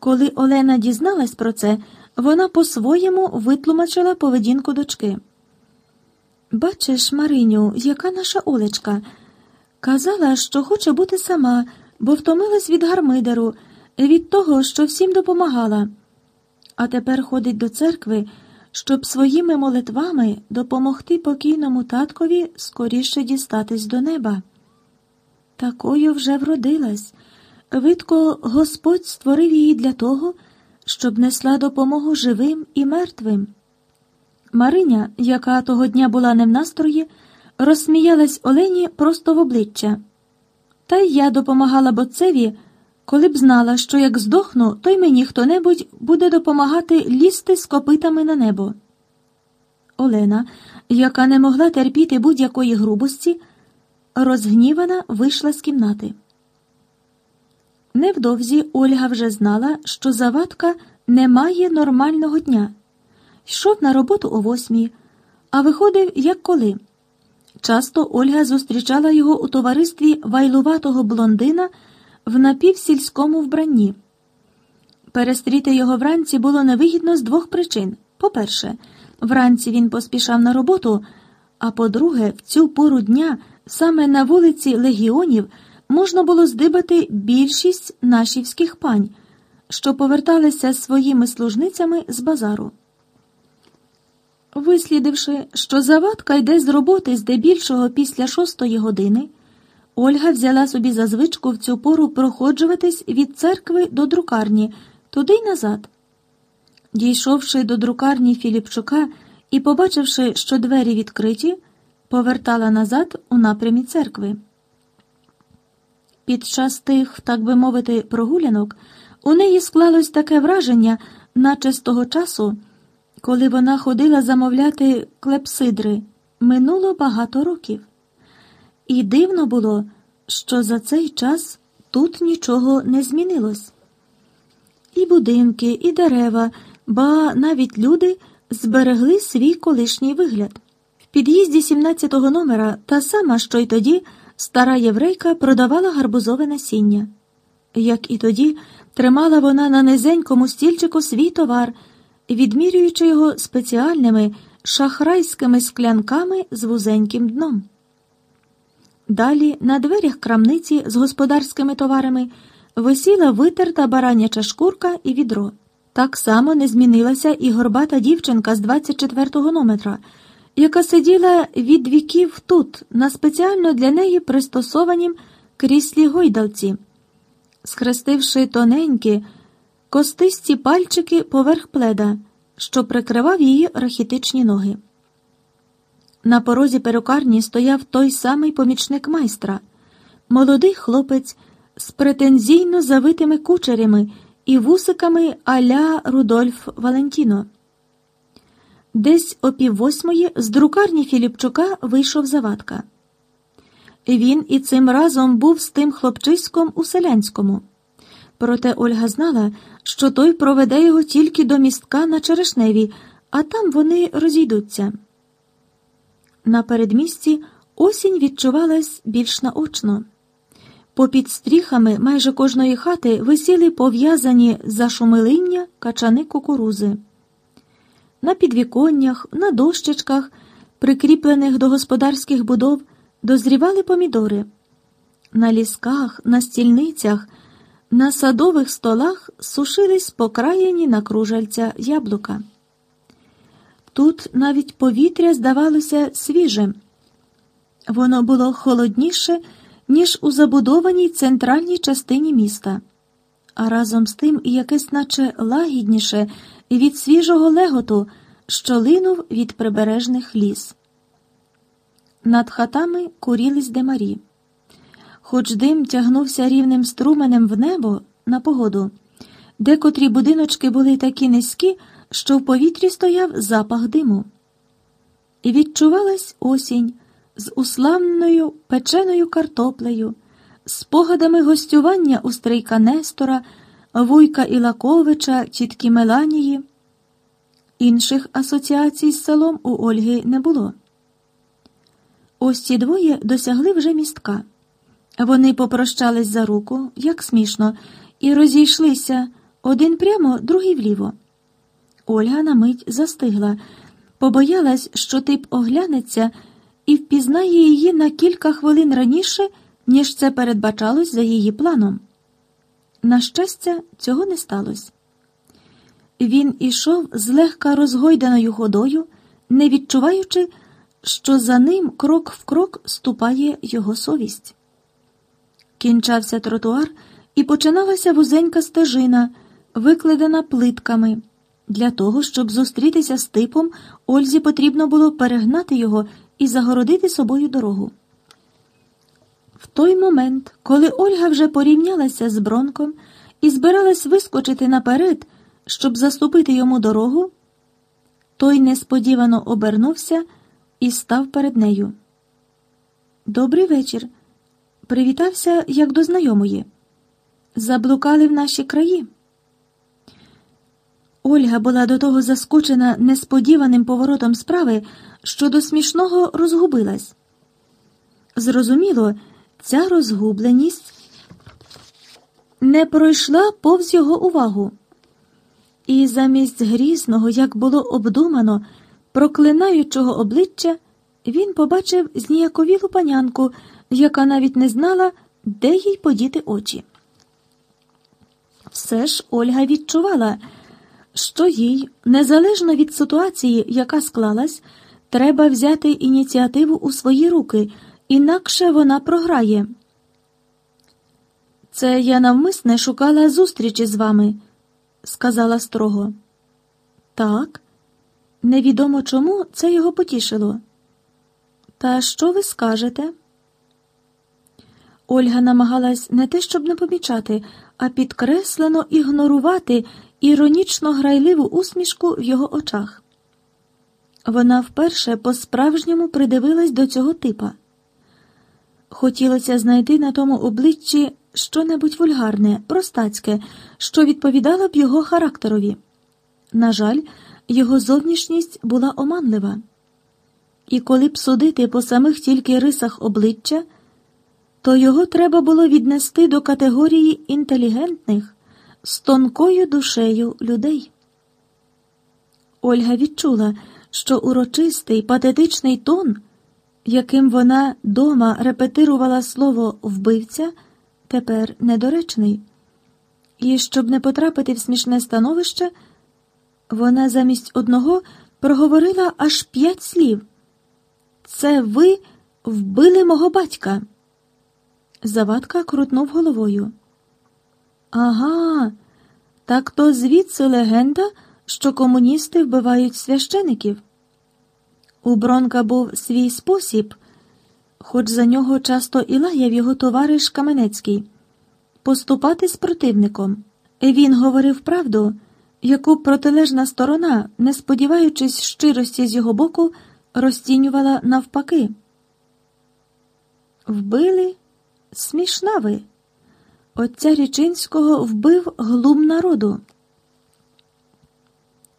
Коли Олена дізналась про це, вона по-своєму витлумачила поведінку дочки. Бачиш, Мариню, яка наша Олечка. Казала, що хоче бути сама, бо втомилась від гармидеру, від того, що всім допомагала. А тепер ходить до церкви, щоб своїми молитвами допомогти покійному таткові скоріше дістатись до неба. Такою вже вродилась. Видко, Господь створив її для того, щоб несла допомогу живим і мертвим. Мариня, яка того дня була не в настрої, розсміялась Олені просто в обличчя. Та й я допомагала боцеві, коли б знала, що як здохну, то й мені хто небудь буде допомагати лізти з копитами на небо. Олена, яка не могла терпіти будь-якої грубості, розгнівана вийшла з кімнати. Невдовзі Ольга вже знала, що завадка не має нормального дня. Йшов на роботу о восьмій, а виходив як коли. Часто Ольга зустрічала його у товаристві вайлуватого блондина в напівсільському вбранні. Перестріти його вранці було невигідно з двох причин: по-перше, вранці він поспішав на роботу, а по-друге, в цю пору дня саме на вулиці Легіонів можна було здибати більшість нашівських пань, що поверталися своїми служницями з базару. Вислідивши, що завадка йде з роботи здебільшого після шостої години, Ольга взяла собі за звичку в цю пору проходжуватись від церкви до друкарні, туди й назад. Дійшовши до друкарні Філіпчука і побачивши, що двері відкриті, повертала назад у напрямі церкви. Під час тих, так би мовити, прогулянок у неї склалось таке враження, наче з того часу, коли вона ходила замовляти клепсидри, минуло багато років. І дивно було, що за цей час тут нічого не змінилось. І будинки, і дерева, ба навіть люди зберегли свій колишній вигляд. В під'їзді 17-го номера та сама, що й тоді, стара єврейка продавала гарбузове насіння. Як і тоді, тримала вона на низенькому стільчику свій товар, відмірюючи його спеціальними шахрайськими склянками з вузеньким дном. Далі на дверях крамниці з господарськими товарами висіла витерта бараняча шкурка і відро. Так само не змінилася і горбата дівчинка з 24-го номера, яка сиділа від віків тут, на спеціально для неї пристосованім кріслі гойдалці, схрестивши тоненькі, костисті пальчики поверх пледа, що прикривав її рахітичні ноги. На порозі перукарні стояв той самий помічник майстра, молодий хлопець з претензійно завитими кучерями і вусиками аля Рудольф Валентіно. Десь о піввосьмої з друкарні Філіпчука вийшов завадка. Він і цим разом був з тим хлопчиськом у селянському. Проте Ольга знала, що той проведе його тільки до містка на Черешневі, а там вони розійдуться. На передмісті осінь відчувалась більш наочно. Попід стріхами майже кожної хати висіли пов'язані за шумилиння качани кукурузи. На підвіконнях, на дощечках, прикріплених до господарських будов, дозрівали помідори. На лісках, на стільницях, на садових столах сушились покраєні на кружальця яблука. Тут навіть повітря здавалося свіжим. Воно було холодніше, ніж у забудованій центральній частині міста, а разом з тим і якесь, наче лагідніше від свіжого леготу, що линув від прибережних ліс. Над хатами курілись демарі. Хоч дим тягнувся рівним струменем в небо на погоду, декотрі будиночки були такі низькі що в повітрі стояв запах диму. І відчувалась осінь з уславною печеною картоплею, спогадами гостювання у стрийка Нестора, Вуйка Ілаковича, тітки Меланії. Інших асоціацій з селом у Ольги не було. Ось ці двоє досягли вже містка. Вони попрощались за руку, як смішно, і розійшлися один прямо, другий вліво. Ольга на мить застигла, побоялась, що тип оглянеться і впізнає її на кілька хвилин раніше, ніж це передбачалось за її планом. На щастя, цього не сталося. Він ішов злегка розгойданою ходою, не відчуваючи, що за ним крок в крок ступає його совість. Кінчався тротуар і починалася вузенька стежина, викладена плитками. Для того, щоб зустрітися з типом, Ользі потрібно було перегнати його і загородити собою дорогу. В той момент, коли Ольга вже порівнялася з Бронком і збиралась вискочити наперед, щоб заступити йому дорогу, той несподівано обернувся і став перед нею. Добрий вечір. Привітався як до знайомої. Заблукали в наші краї. Ольга була до того заскочена несподіваним поворотом справи, що до смішного розгубилась. Зрозуміло, ця розгубленість не пройшла повз його увагу. І замість грізного, як було обдумано, проклинаючого обличчя, він побачив зніяковілу панянку, яка навіть не знала, де їй подіти очі. Все ж Ольга відчувала, що їй, незалежно від ситуації, яка склалась, треба взяти ініціативу у свої руки, інакше вона програє. Це я навмисне шукала зустрічі з вами, сказала строго. Так, невідомо чому це його потішило. Та що ви скажете? Ольга намагалась не те, щоб не помічати, а підкреслено ігнорувати іронічно грайливу усмішку в його очах. Вона вперше по-справжньому придивилась до цього типа. Хотілося знайти на тому обличчі щонебудь вульгарне, простацьке, що відповідало б його характерові. На жаль, його зовнішність була оманлива. І коли б судити по самих тільки рисах обличчя, то його треба було віднести до категорії інтелігентних з тонкою душею людей. Ольга відчула, що урочистий патетичний тон, яким вона дома репетирувала слово вбивця, тепер недоречний. І щоб не потрапити в смішне становище, вона замість одного проговорила аж п'ять слів. Це ви вбили мого батька. Завадка крутнув головою. Ага, так то звідси легенда, що комуністи вбивають священиків. У Бронка був свій спосіб, хоч за нього часто і лаяв його товариш Каменецький, поступати з противником. Він говорив правду, яку протилежна сторона, не сподіваючись щирості з його боку, розцінювала навпаки. Вбили смішна ви. Отця Річинського вбив глум народу.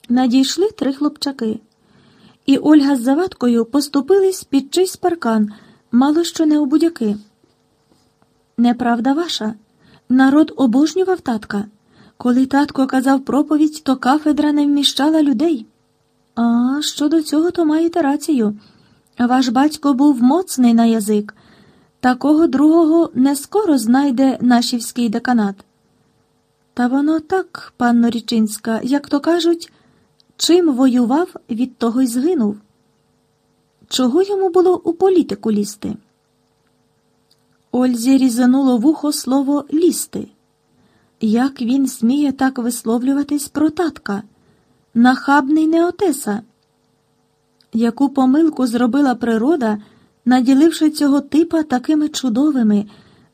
Надійшли три хлопчаки, і Ольга з завадкою поступились під чийсь паркан, мало що не у будяки. Неправда ваша. Народ обожнював татка. Коли татко казав проповідь, то кафедра не вміщала людей. А щодо цього, то маєте рацію. Ваш батько був моцний на язик. Такого другого не скоро знайде нашівський деканат. Та воно так, панно Річинська, як то кажуть, чим воював, від того й згинув. Чого йому було у політику лізти? Ользі різануло вухо слово лізти. Як він сміє так висловлюватись про татка, нахабний неотеса? Яку помилку зробила природа? наділивши цього типа такими чудовими,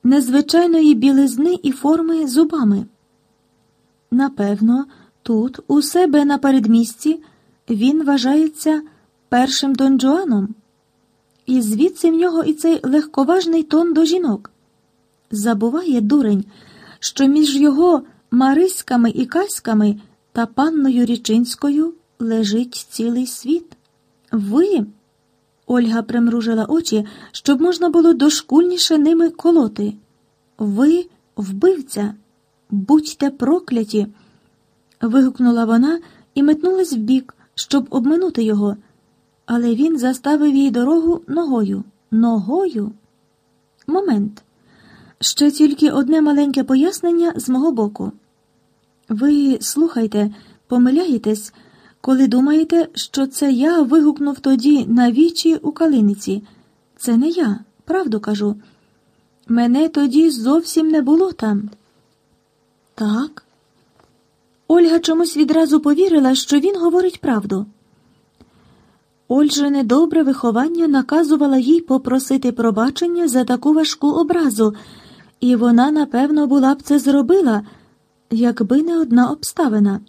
незвичайної білизни і форми зубами. Напевно, тут, у себе на передмісті, він вважається першим донджуаном, і звідси в нього і цей легковажний тон до жінок. Забуває дурень, що між його Мариськами і Каськами та панною Річинською лежить цілий світ. Ви. Ольга примружила очі, щоб можна було дошкульніше ними колоти. Ви вбивця, будьте прокляті, вигукнула вона і метнулась вбік, щоб обминути його, але він заставив їй дорогу ногою. Ногою? Момент. Ще тільки одне маленьке пояснення з мого боку. Ви слухайте, помиляєтесь, коли думаєте, що це я вигукнув тоді на вічі у калиниці. Це не я, правду кажу. Мене тоді зовсім не було там. Так. Ольга чомусь відразу повірила, що він говорить правду. Ольжине добре виховання наказувала їй попросити пробачення за таку важку образу, і вона, напевно, була б це зробила, якби не одна обставина.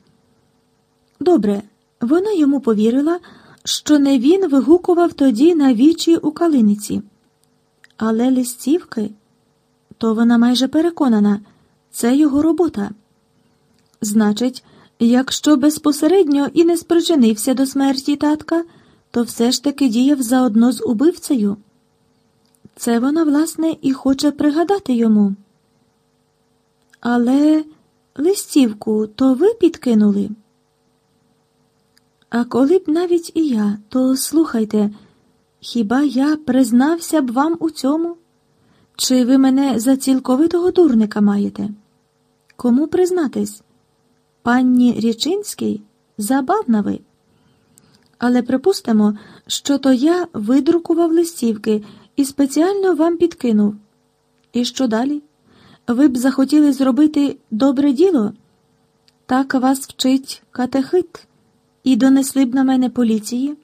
Добре, вона йому повірила, що не він вигукував тоді на вічі у калиниці. Але листівки, то вона майже переконана, це його робота. Значить, якщо безпосередньо і не спричинився до смерті татка, то все ж таки діяв заодно з убивцею. Це вона, власне, і хоче пригадати йому. Але листівку то ви підкинули? А коли б навіть і я, то слухайте, хіба я признався б вам у цьому? Чи ви мене за цілковитого дурника маєте? Кому признатись? Панні Річинській забавна ви. Але припустимо, що то я видрукував листівки і спеціально вам підкинув. І що далі? Ви б захотіли зробити добре діло? Так вас вчить катехит, і донесли б на мене поліції.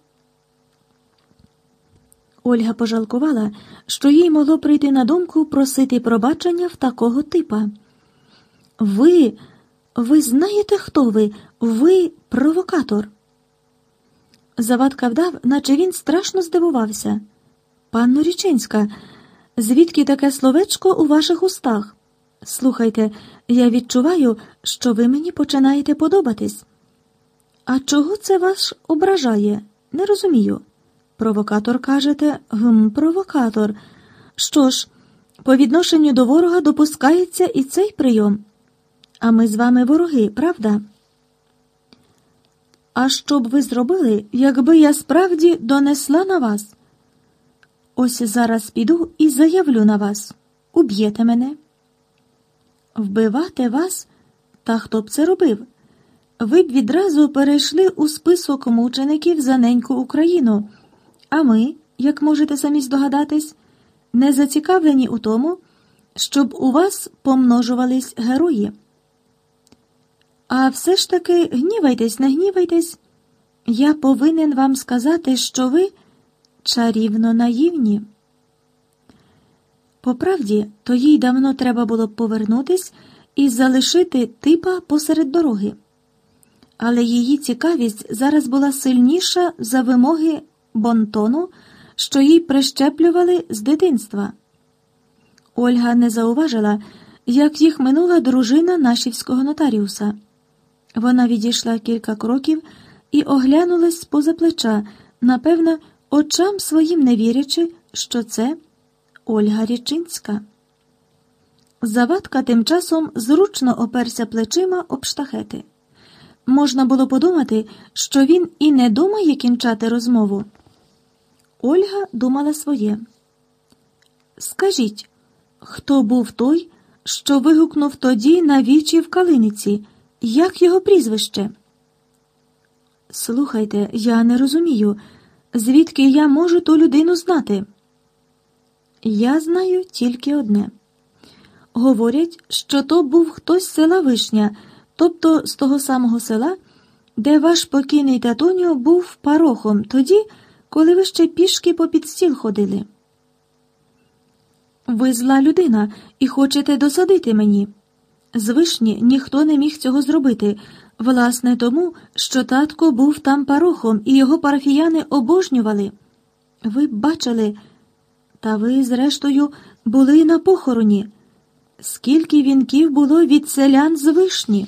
Ольга пожалкувала, що їй могло прийти на думку просити пробачення в такого типа. Ви, ви знаєте, хто ви? Ви провокатор. Завадка вдав, наче він страшно здивувався. Панно Річинська, звідки таке словечко у ваших устах? Слухайте, я відчуваю, що ви мені починаєте подобатись. А чого це вас ображає? Не розумію. Провокатор кажете, гм, провокатор. Що ж, по відношенню до ворога допускається і цей прийом. А ми з вами вороги, правда? А що б ви зробили, якби я справді донесла на вас? Ось зараз піду і заявлю на вас. Уб'єте мене. Вбивати вас? Та хто б це робив? Ви б відразу перейшли у список мучеників за неньку Україну, а ми, як можете самі здогадатись, не зацікавлені у тому, щоб у вас помножувались герої. А все ж таки гнівайтесь, не гнівайтесь. Я повинен вам сказати, що ви чарівно наївні. По правді, то їй давно треба було б повернутись і залишити типа посеред дороги. Але її цікавість зараз була сильніша за вимоги бонтону, що їй прищеплювали з дитинства. Ольга не зауважила, як їх минула дружина нашівського нотаріуса. Вона відійшла кілька кроків і оглянулась поза плеча, напевно, очам своїм не вірячи, що це Ольга Річинська. Завадка тим часом зручно оперся плечима об штахети. Можна було подумати, що він і не думає кінчати розмову. Ольга думала своє. Скажіть, хто був той, що вигукнув тоді на вічі в калиниці? Як його прізвище? Слухайте, я не розумію, звідки я можу ту людину знати. Я знаю тільки одне. Говорять, що то був хтось з села Вишня, тобто з того самого села, де ваш покійний татуньо був парохом тоді, коли ви ще пішки попід стіл ходили. Ви зла людина і хочете досадити мені. З вишні ніхто не міг цього зробити, власне, тому, що татко був там парохом і його парафіяни обожнювали. Ви бачили, та ви, зрештою, були на похороні. Скільки вінків було від селян з вишні?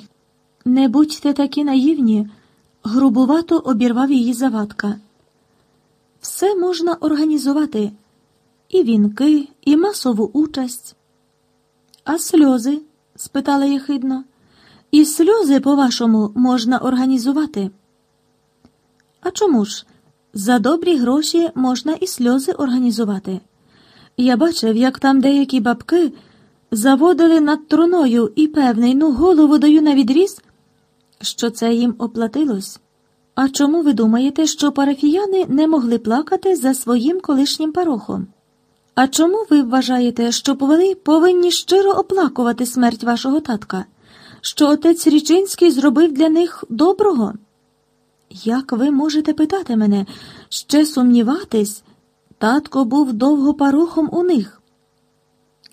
Не будьте такі наївні, грубувато обірвав її завадка. Все можна організувати і вінки, і масову участь. А сльози? Спитала єхидно. і сльози, по-вашому, можна організувати. А чому ж? За добрі гроші можна і сльози організувати. Я бачив, як там деякі бабки заводили над труною і певний, ну, голову даю на відріз, що це їм оплатилось. А чому ви думаєте, що парафіяни не могли плакати за своїм колишнім парохом? А чому ви вважаєте, що повели повинні щиро оплакувати смерть вашого татка, що отець Річинський зробив для них доброго? Як ви можете питати мене, ще сумніватись? Татко був довго парохом у них.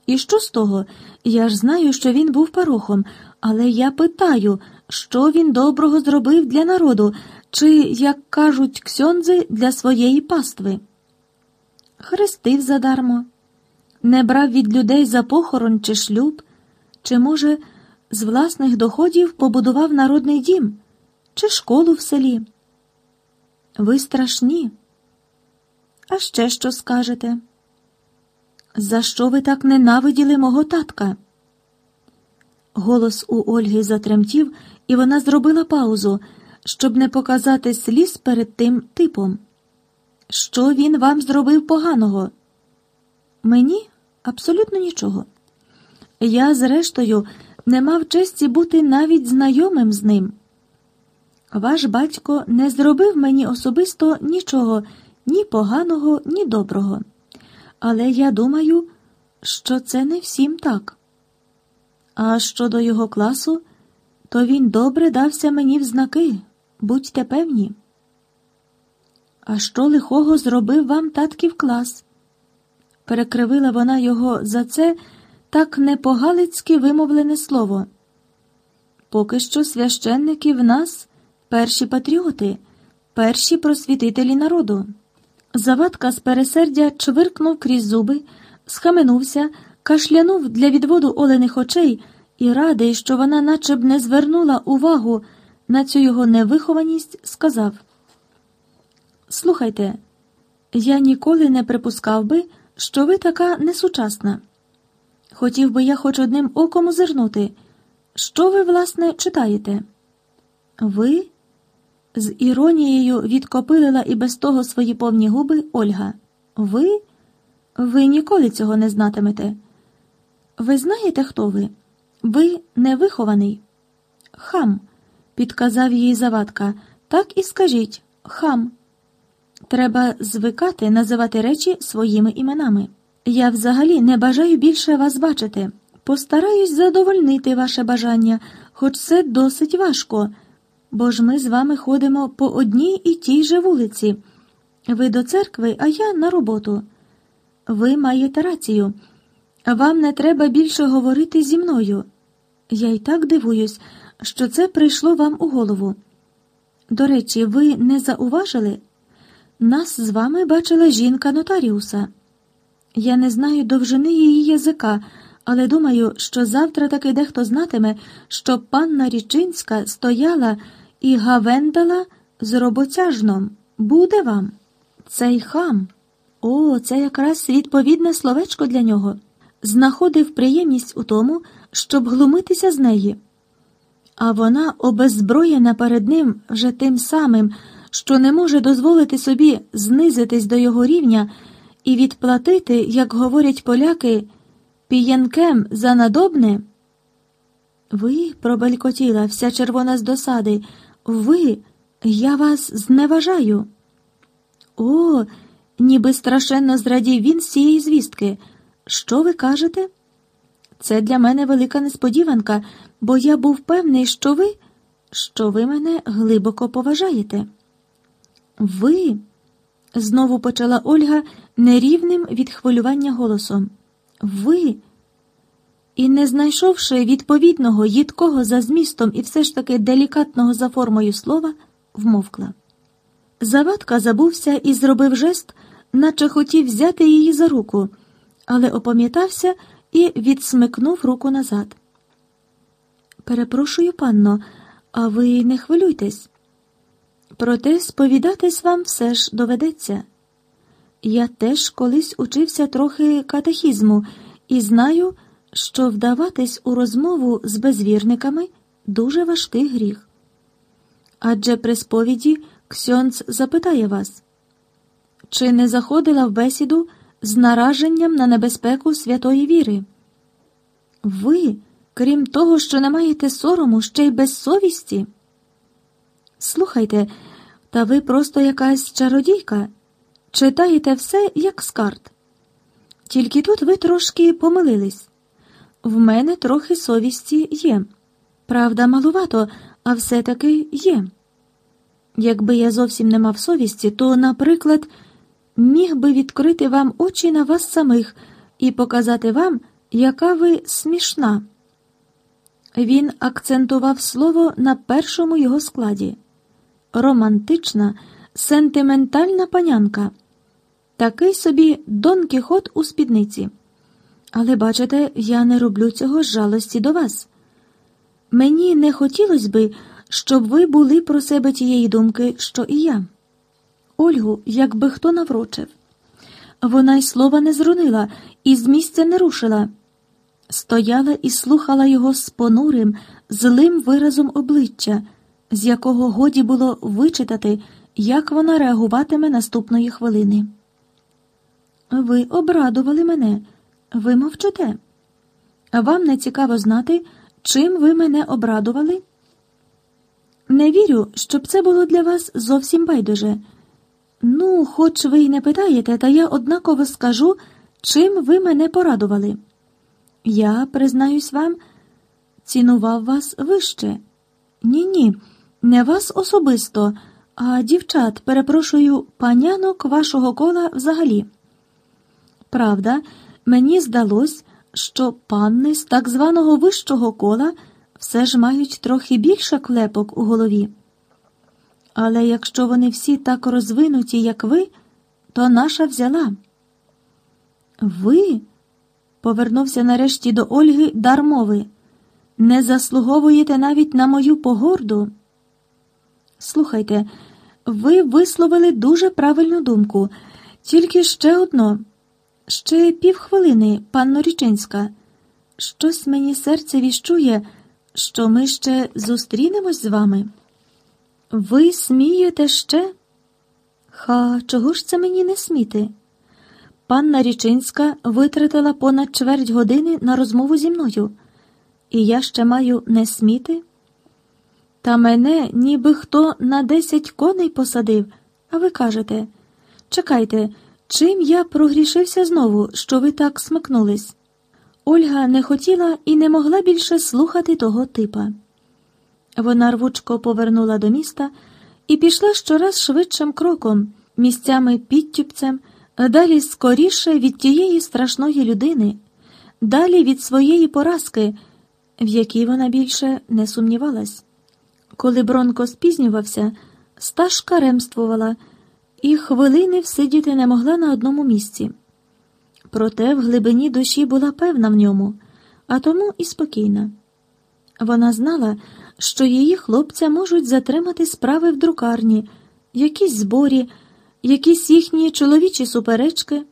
І що з того? Я ж знаю, що він був парохом, але я питаю, що він доброго зробив для народу, чи, як кажуть ксьондзи, для своєї пастви. Хрестив задармо, не брав від людей за похорон чи шлюб, чи, може, з власних доходів побудував народний дім чи школу в селі. Ви страшні. А ще що скажете? За що ви так ненавиділи мого татка? Голос у Ольги затремтів, і вона зробила паузу, щоб не показати сліз перед тим типом. Що він вам зробив поганого? Мені абсолютно нічого. Я, зрештою, не мав честі бути навіть знайомим з ним. Ваш батько не зробив мені особисто нічого, ні поганого, ні доброго. Але я думаю, що це не всім так. А щодо його класу, то він добре дався мені в знаки, будьте певні. А що лихого зробив вам татків клас? Перекривила вона його за це так непогалицьки вимовлене слово. Поки що священники в нас перші патріоти, перші просвітителі народу. Завадка з пересердя чвиркнув крізь зуби, схаменувся, кашлянув для відводу олених очей і радий, що вона наче б не звернула увагу на цю його невихованість, сказав: Слухайте, я ніколи не припускав би, що ви така несучасна. Хотів би я хоч одним оком озирнути, що ви, власне, читаєте? Ви? З іронією відкопилила і без того свої повні губи Ольга. Ви? Ви ніколи цього не знатимете. Ви знаєте, хто ви? Ви невихований. Хам, підказав їй завадка. Так і скажіть хам. Треба звикати називати речі своїми іменами. Я взагалі не бажаю більше вас бачити. Постараюсь задовольнити ваше бажання, хоч це досить важко бо ж ми з вами ходимо по одній і тій же вулиці. Ви до церкви, а я на роботу. Ви маєте рацію. Вам не треба більше говорити зі мною. Я й так дивуюсь, що це прийшло вам у голову. До речі, ви не зауважили? Нас з вами бачила жінка нотаріуса. Я не знаю довжини її язика, але думаю, що завтра таки дехто знатиме, що панна Річинська стояла і гавендала з роботяжном. Буде вам. Цей хам. О, це якраз відповідне словечко для нього. Знаходив приємність у тому, щоб глумитися з неї. А вона обеззброєна перед ним вже тим самим, що не може дозволити собі знизитись до його рівня і відплатити, як говорять поляки, піянкем за надобне. Ви, пробелькотіла, вся червона з досади, ви, я вас зневажаю. О, ніби страшенно зрадів він з цієї звістки. Що ви кажете? Це для мене велика несподіванка, бо я був певний, що ви, що ви мене глибоко поважаєте. Ви, знову почала Ольга нерівним від хвилювання голосом. Ви. І, не знайшовши відповідного, їдкого за змістом і все ж таки делікатного за формою слова, вмовкла. Завадка забувся і зробив жест, наче хотів взяти її за руку, але опам'ятався і відсмикнув руку назад. Перепрошую, панно, а ви не хвилюйтесь. Проте сповідатись вам все ж доведеться. Я теж колись учився трохи катехізму і знаю що вдаватись у розмову з безвірниками дуже важкий гріх. Адже при сповіді Ксьонц запитає вас, чи не заходила в бесіду з нараженням на небезпеку святої віри? Ви, крім того, що не маєте сорому, ще й без совісті? Слухайте, та ви просто якась чародійка, читаєте все, як з карт. Тільки тут ви трошки помилились. В мене трохи совісті є. Правда, малувато, а все-таки є. Якби я зовсім не мав совісті, то, наприклад, міг би відкрити вам очі на вас самих і показати вам, яка ви смішна. Він акцентував слово на першому його складі романтична, сентиментальна панянка, такий собі Дон Кіхот у спідниці. Але бачите, я не роблю цього жалості до вас. Мені не хотілося би, щоб ви були про себе тієї думки, що і я. Ольгу, якби хто наврочив. Вона й слова не зрунила і з місця не рушила. Стояла і слухала його з понурим, злим виразом обличчя, з якого годі було вичитати, як вона реагуватиме наступної хвилини. Ви обрадували мене, ви мовчите. Вам не цікаво знати, чим ви мене обрадували? Не вірю, щоб це було для вас зовсім байдуже. Ну, хоч ви й не питаєте, та я однаково скажу, чим ви мене порадували. Я, признаюсь вам, цінував вас вище. Ні, ні, не вас особисто, а дівчат, перепрошую, панянок вашого кола взагалі. Правда, мені здалось, що панни з так званого вищого кола все ж мають трохи більше клепок у голові. Але якщо вони всі так розвинуті, як ви, то наша взяла. Ви, повернувся нарешті до Ольги дармови, не заслуговуєте навіть на мою погорду. Слухайте, ви висловили дуже правильну думку, тільки ще одно, ще півхвилини, панно Річинська. Щось мені серце віщує, що ми ще зустрінемось з вами. Ви смієте ще? Ха, чого ж це мені не сміти? Панна Річинська витратила понад чверть години на розмову зі мною, і я ще маю не сміти? Та мене ніби хто на десять коней посадив, а ви кажете чекайте, чим я прогрішився знову, що ви так смикнулись? Ольга не хотіла і не могла більше слухати того типа. Вона рвучко повернула до міста і пішла щораз швидшим кроком, місцями підтюпцем, далі скоріше від тієї страшної людини, далі від своєї поразки, в якій вона більше не сумнівалась. Коли Бронко спізнювався, стажка ремствувала і хвилини всидіти не могла на одному місці. Проте в глибині душі була певна в ньому, а тому і спокійна. Вона знала, що її хлопця можуть затримати справи в друкарні, якісь зборі, якісь їхні чоловічі суперечки,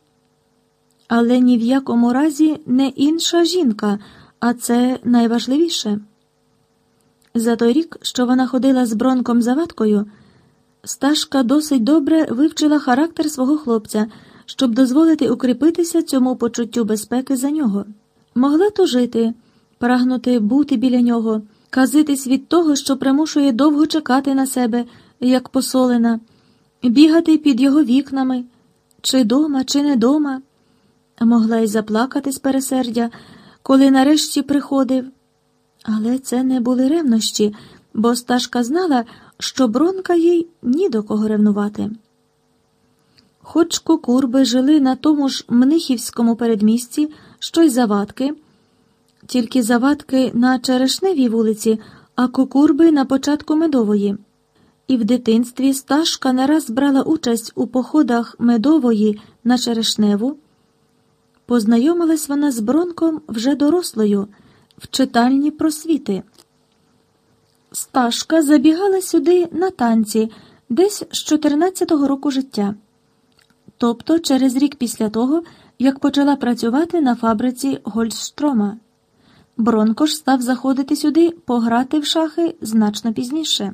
але ні в якому разі не інша жінка, а це найважливіше. За той рік, що вона ходила з бронком заваткою, Сташка досить добре вивчила характер свого хлопця, щоб дозволити укріпитися цьому почуттю безпеки за нього. Могла тужити, прагнути бути біля нього, казитись від того, що примушує довго чекати на себе, як посолена, бігати під його вікнами, чи дома, чи не дома. Могла й заплакати з пересердя, коли нарешті приходив. Але це не були ревнощі, бо Сташка знала, що бронка їй ні до кого ревнувати. Хоч кукурби жили на тому ж Мнихівському передмісті, що й завадки, тільки завадки на Черешневій вулиці, а кукурби на початку медової. І в дитинстві Сташка не раз брала участь у походах медової на Черешневу. Познайомилась вона з Бронком вже дорослою в читальні просвіти. Сташка забігала сюди на танці десь з 14-го року життя, тобто через рік після того, як почала працювати на фабриці Гольдштрома. Бронко ж став заходити сюди пограти в шахи значно пізніше.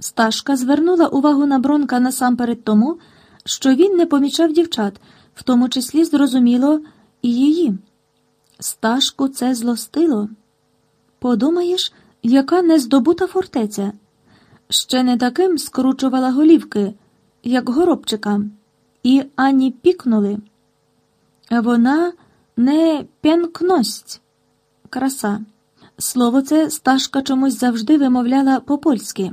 Сташка звернула увагу на Бронка насамперед тому, що він не помічав дівчат, в тому числі зрозуміло і її. Сташку це злостило. Подумаєш, яка нездобута фортеця. Ще не таким скручувала голівки, як горобчика, і ані пікнули. Вона не п'янкность, краса. Слово це Сташка чомусь завжди вимовляла по-польськи.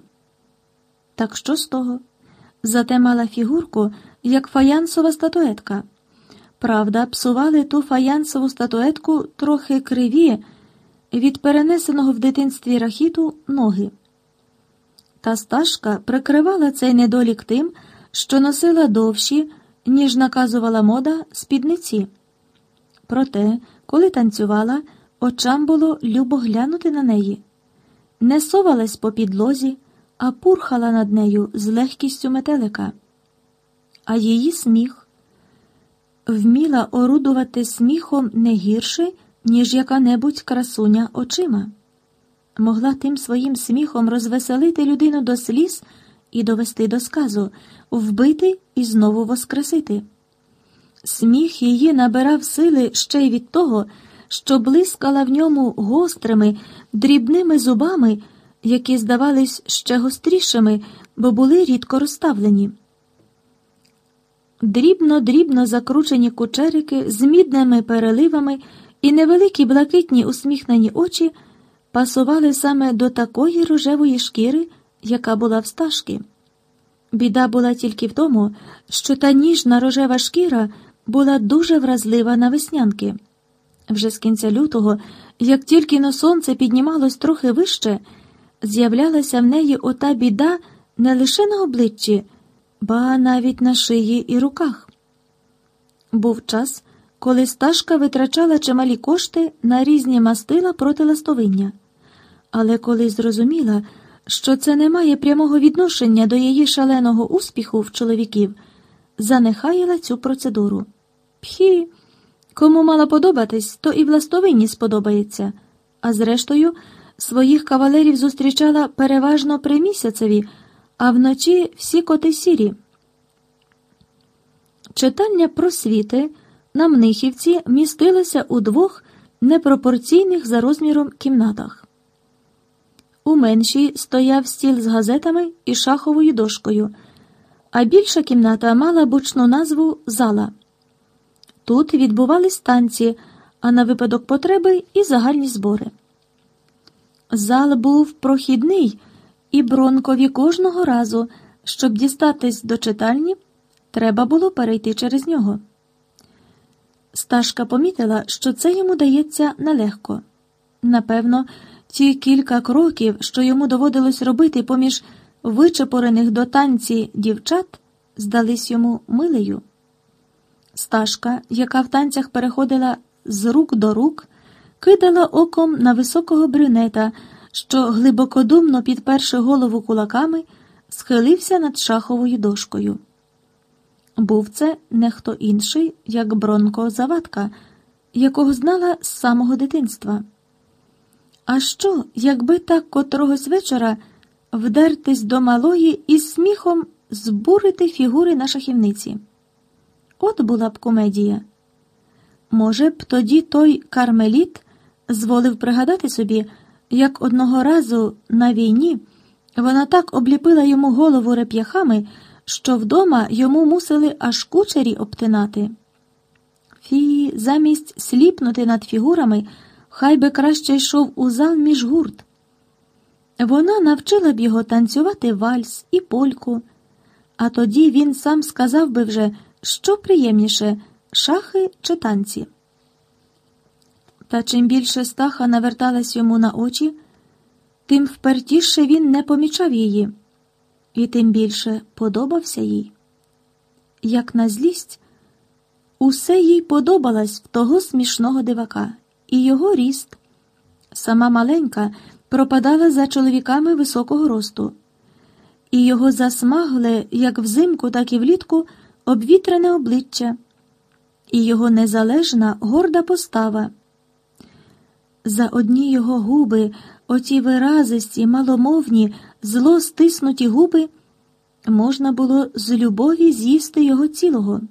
Так що з того? Зате мала фігурку, як фаянсова статуетка. Правда, псували ту фаянсову статуетку трохи криві від перенесеного в дитинстві рахіту ноги. Та Сташка прикривала цей недолік тим, що носила довші, ніж наказувала мода, спідниці. Проте, коли танцювала, очам було любо глянути на неї. Не совалась по підлозі, а пурхала над нею з легкістю метелика. А її сміх вміла орудувати сміхом не гірше, ніж яка-небудь красуня очима. Могла тим своїм сміхом розвеселити людину до сліз і довести до сказу, вбити і знову воскресити. Сміх її набирав сили ще й від того, що блискала в ньому гострими, дрібними зубами, які здавались ще гострішими, бо були рідко розставлені. Дрібно-дрібно закручені кучерики з мідними переливами і невеликі блакитні усміхнені очі пасували саме до такої рожевої шкіри, яка була в стажки. Біда була тільки в тому, що та ніжна рожева шкіра була дуже вразлива на веснянки. Вже з кінця лютого, як тільки на сонце піднімалось трохи вище, з'являлася в неї ота біда не лише на обличчі, ба навіть на шиї і руках. Був час, коли стажка витрачала чималі кошти на різні мастила проти ластовиння, але коли зрозуміла, що це не має прямого відношення до її шаленого успіху в чоловіків, занехаяла цю процедуру. Пхі, кому мала подобатись, то і властовинні сподобається, а зрештою, своїх кавалерів зустрічала переважно при місяцеві, а вночі всі коти сірі. Читання просвіти на Мнихівці містилося у двох непропорційних за розміром кімнатах. У меншій стояв стіл з газетами і шаховою дошкою, а більша кімната мала бучну назву зала. Тут відбувались танці, а на випадок потреби і загальні збори. Зал був прохідний, і бронкові кожного разу, щоб дістатись до читальні, треба було перейти через нього. Сташка помітила, що це йому дається нелегко. Напевно, ті кілька кроків, що йому доводилось робити поміж вичепорених до танці дівчат, здались йому милею. Сташка, яка в танцях переходила з рук до рук, кидала оком на високого брюнета, що глибокодумно підперши голову кулаками, схилився над шаховою дошкою. Був це не хто інший, як Бронко Завадка, якого знала з самого дитинства. А що, якби так котрогось вечора вдертись до малої і сміхом збурити фігури на шахівниці? От була б комедія. Може б, тоді той кармеліт зволив пригадати собі, як одного разу на війні вона так обліпила йому голову реп'яхами, що вдома йому мусили аж кучері обтинати. Фі, замість сліпнути над фігурами, хай би краще йшов у зал між гурт. Вона навчила б його танцювати вальс і польку, а тоді він сам сказав би вже, що приємніше шахи чи танці. Та чим більше стаха наверталась йому на очі, тим впертіше він не помічав її, і тим більше подобався їй. Як на злість, усе їй подобалось в того смішного дивака, і його ріст. Сама маленька пропадала за чоловіками високого росту, і його засмагле як взимку, так і влітку обвітрене обличчя, і його незалежна горда постава. За одні його губи, оті виразисті, маломовні, зло стиснуті губи, можна було з любові з'їсти його цілого.